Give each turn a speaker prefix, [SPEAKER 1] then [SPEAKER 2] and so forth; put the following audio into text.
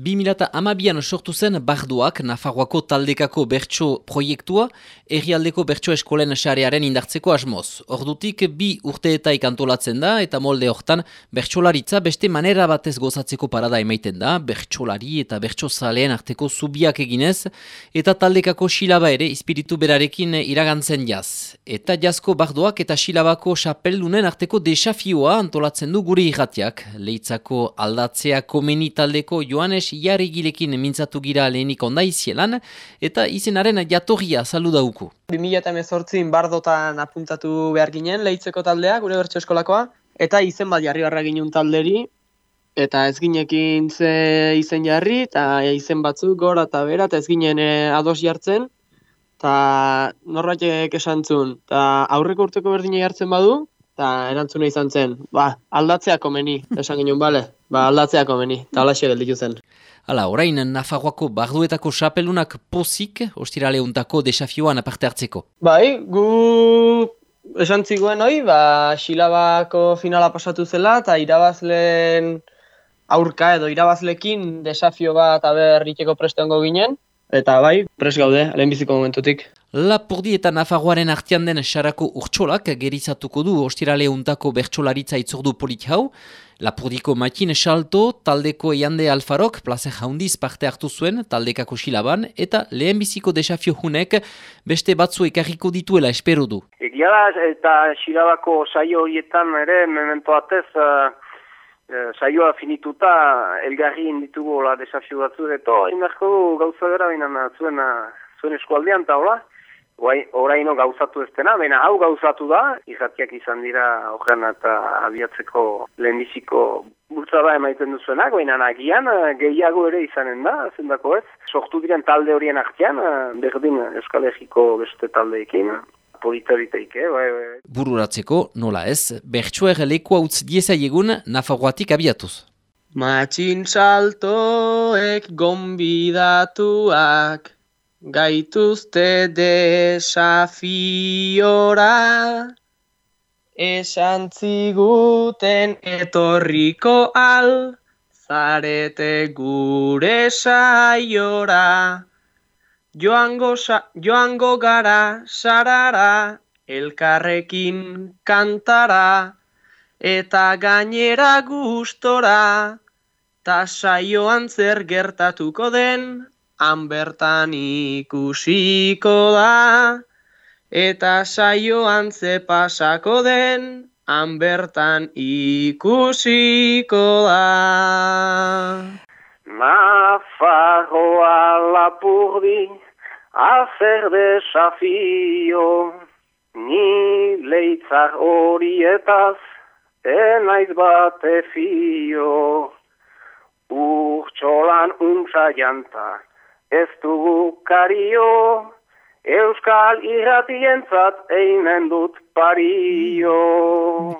[SPEAKER 1] 2012an sortu zen Barduak, Nafarroako taldekako bertso proiektua, errialdeko bertso eskolen sarearen indartzeko asmoz. Ordutik bi urteetaik antolatzen da eta molde hortan bertsolaritza beste manera batez gozatzeko parada emaiten da, bertsolari eta bertso zaleen arteko zubiak eginez, eta taldekako silaba ere espiritu berarekin iragantzen jaz. Eta jazko Barduak eta silabako xapeldunen arteko desafioa antolatzen du guri irratiak, leitzako aldatzea komeni taldeko Joanes gilekin mintzatu gira lehenik onda izielan, eta izenaren jatorria salu dauku.
[SPEAKER 2] 2018 bardotan apuntatu behar ginen, lehitzeko taldea, gure bertso eskolakoa, eta izen bat jarri barra ginen talderi, eta ez ginekin ze izen jarri, eta izen batzuk gora eta bera, eta ez ginen eh, ados jartzen, eta norbaitek esan zuen, eta aurreko urteko berdina jartzen badu, eta erantzuna izan zen, ba, aldatzea komeni, esan ginen, bale, ba, aldatzea komeni, eta alaxe gelditu zen.
[SPEAKER 1] Hala, orain, Nafarroako barduetako xapelunak pozik, ostirale untako desafioan aparte hartzeko.
[SPEAKER 2] Bai, gu esan ziguen hoi, ba, xilabako finala pasatu zela, eta irabazlen aurka edo irabazlekin desafio bat aber iteko prestengo ginen, eta bai, pres gaude, lehenbiziko momentutik.
[SPEAKER 1] Lapurdi eta Nafarroaren artian den xarako urtsolak gerizatuko du ostirale untako bertsolaritza itzordu polit hau. Lapurdiko makin salto taldeko eande alfarok plaze jaundiz parte hartu zuen taldekako silaban eta lehenbiziko desafio hunek beste batzu ekarriko dituela espero du.
[SPEAKER 3] Egia da eta silabako saio horietan ere memento atez uh, saioa finituta elgarri inditugu la desafio batzu eto. Indarko gauza gara baina zuen, zuen eskualdean taula. Guai, oraino gauzatu ez dena, baina hau gauzatu da, izatiak izan dira horren eta abiatzeko lehenbiziko bultza da emaiten duzuenak, baina nagian eh, gehiago ere izanen da, zendako ez. Sortu diren talde horien artean, eh, berdin Euskal Herriko beste taldeekin, politariteik, eh, bai, bai.
[SPEAKER 1] Bururatzeko, nola ez, bertsuer lekoa utz dieza egun nafagoatik abiatuz.
[SPEAKER 2] Matxin saltoek gombidatuak, gaituzte desafiora, esan ziguten etorriko al, zarete gure saiora. Joango, joango gara sarara, elkarrekin kantara, eta gainera gustora, ta saioan zer gertatuko den, han bertan ikusiko da, eta saioan ze pasako den, han bertan ikusiko da.
[SPEAKER 3] Nafarroa lapurdi, azer desafio, ni leitzar horietaz, enaiz bate fio. Urtsolan untza janta, ez dugu kario, Euskal irratientzat einen dut pario.